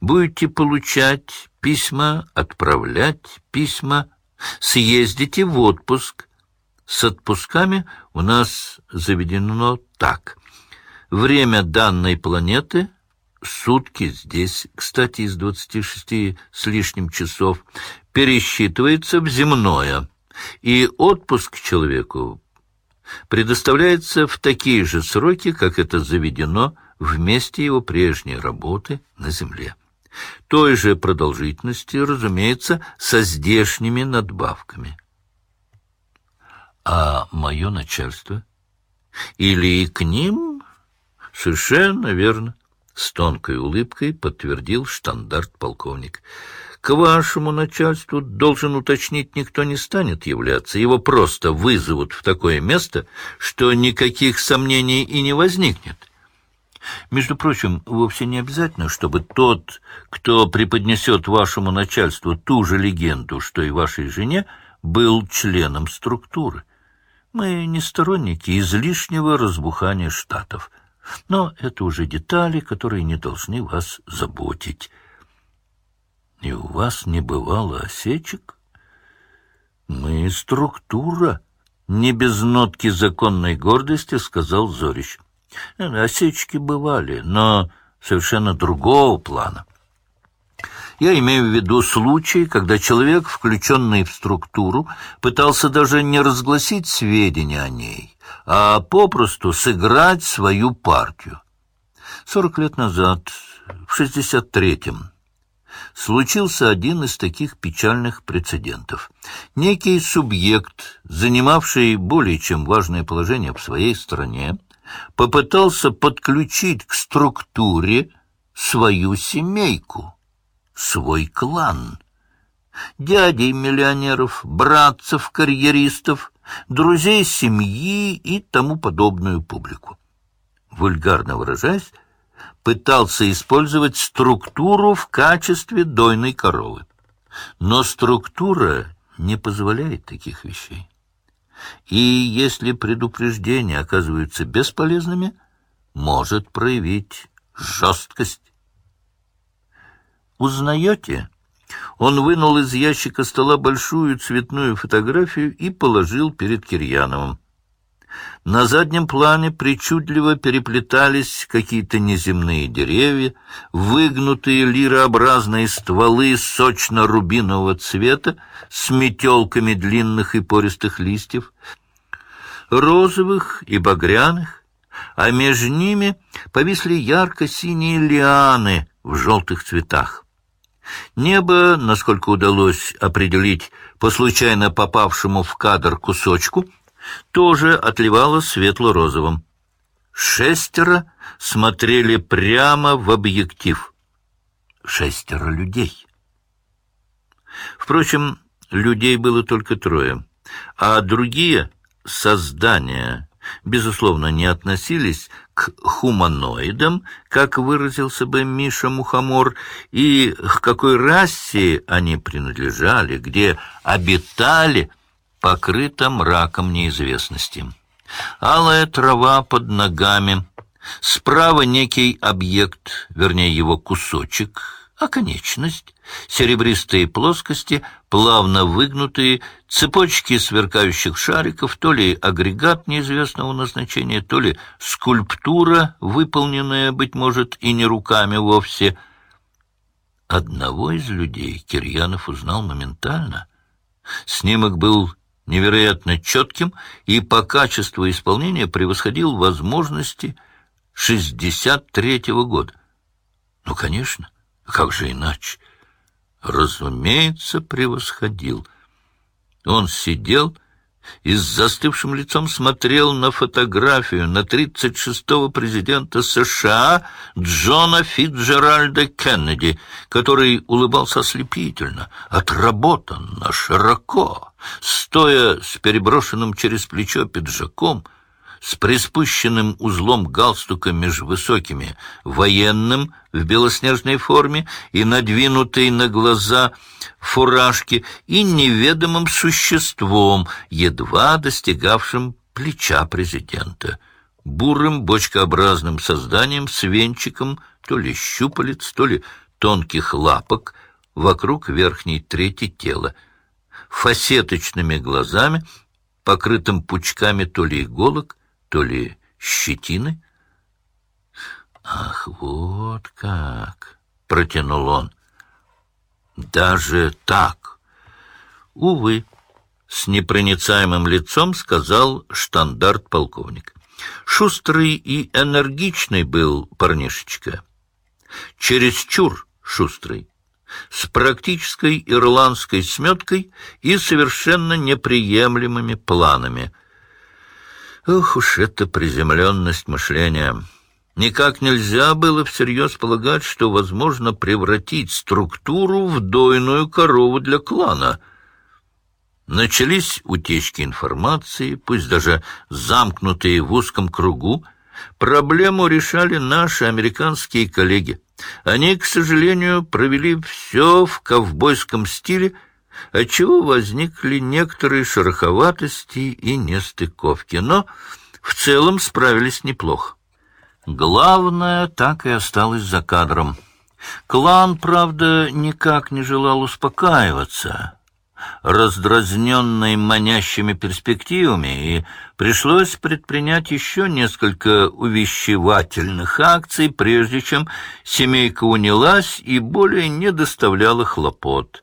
будете получать письма, отправлять письма, съездите в отпуск. С отпусками у нас заведено так. Время данной планеты — сутки здесь, кстати, из двадцати шести с лишним часов, пересчитывается в земное, и отпуск человеку предоставляется в такие же сроки, как это заведено в месте его прежней работы на земле. Той же продолжительности, разумеется, со здешними надбавками. А мое начальство? Или к ним? Совершенно верно. С тонкой улыбкой подтвердил штандарт-полковник. К вашему начальству, должен уточнить, никто не станет являться. Его просто вызовут в такое место, что никаких сомнений и не возникнет. Между прочим, вовсе не обязательно, чтобы тот, кто преподнесет вашему начальству ту же легенду, что и вашей жене, был членом структуры. Мы не сторонники излишнего разбухания штатов. Но это уже детали, которые не должны вас заботить. И у вас не бывало осечек? Мы структура, не без нотки законной гордости, сказал Зорич. Осечки бывали, но совершенно другого плана. Я имею в виду случаи, когда человек, включенный в структуру, пытался даже не разгласить сведения о ней, а попросту сыграть свою партию. Сорок лет назад, в шестьдесят третьем, случился один из таких печальных прецедентов. Некий субъект, занимавший более чем важное положение в своей стране, попытался подключить к структуре свою семейку, свой клан. Дядей миллионеров, братцев, карьеристов, друзей семьи и тому подобную публику. Вульгарно выражаясь, пытался использовать структуру в качестве дойной коровы. Но структура не позволяет таких вещей. И если предупреждения оказываются бесполезными, может проявить жесткость. «Узнаете?» Он вынул из ящика стола большую цветную фотографию и положил перед Кирьяновым. На заднем плане причудливо переплетались какие-то неземные деревья, выгнутые лирообразные стволы сочно-рубинового цвета с метелками длинных и пористых листьев, розовых и багряных, а между ними повисли ярко-синие лианы в желтых цветах. Небо, насколько удалось определить по случайно попавшему в кадр кусочку, тоже отливало светло-розовым. Шестеро смотрели прямо в объектив. Шестеро людей. Впрочем, людей было только трое, а другие создания, безусловно, не относились к хуманоидам, как выразился бы Миша Мухомор, и к какой расе они принадлежали, где обитали – покрыта мраком неизвестности. Алая трава под ногами, справа некий объект, вернее его кусочек, оконечность, серебристые плоскости, плавно выгнутые, цепочки сверкающих шариков, то ли агрегат неизвестного назначения, то ли скульптура, выполненная, быть может, и не руками вовсе. Одного из людей Кирьянов узнал моментально. Снимок был невероятно четким и по качеству исполнения превосходил возможности 63-го года. Ну, конечно, как же иначе? Разумеется, превосходил. Он сидел и с застывшим лицом смотрел на фотографию на 36-го президента США Джона Фитджеральда Кеннеди, который улыбался ослепительно, отработанно, широко, стоя с переброшенным через плечо пиджаком, с приспущенным узлом галстука между высокими, военным в белоснежной форме и надвинутой на глаза фуражки, и неведомым существом, едва достигавшим плеча президента, бурым бочкообразным созданием с венчиком то ли щупалец, то ли тонких лапок вокруг верхней трети тела, фасеточными глазами, покрытым пучками то ли иголок, то ли щетины. «Ах, вот как!» — протянул он. «Даже так!» «Увы!» — с непроницаемым лицом сказал штандарт-полковник. Шустрый и энергичный был парнишечка. Чересчур шустрый, с практической ирландской сметкой и совершенно неприемлемыми планами. Ох уж эта приземленность мышления! Никак нельзя было всерьез полагать, что возможно превратить структуру в дойную корову для клана — Начались утечки информации, пусть даже замкнутые в узком кругу. Проблему решали наши американские коллеги. Они, к сожалению, провели все в ковбойском стиле, отчего возникли некоторые шероховатости и нестыковки, но в целом справились неплохо. Главное так и осталось за кадром. Клан, правда, никак не желал успокаиваться раздразненной манящими перспективами, и пришлось предпринять еще несколько увещевательных акций, прежде чем семейка унялась и более не доставляла хлопот.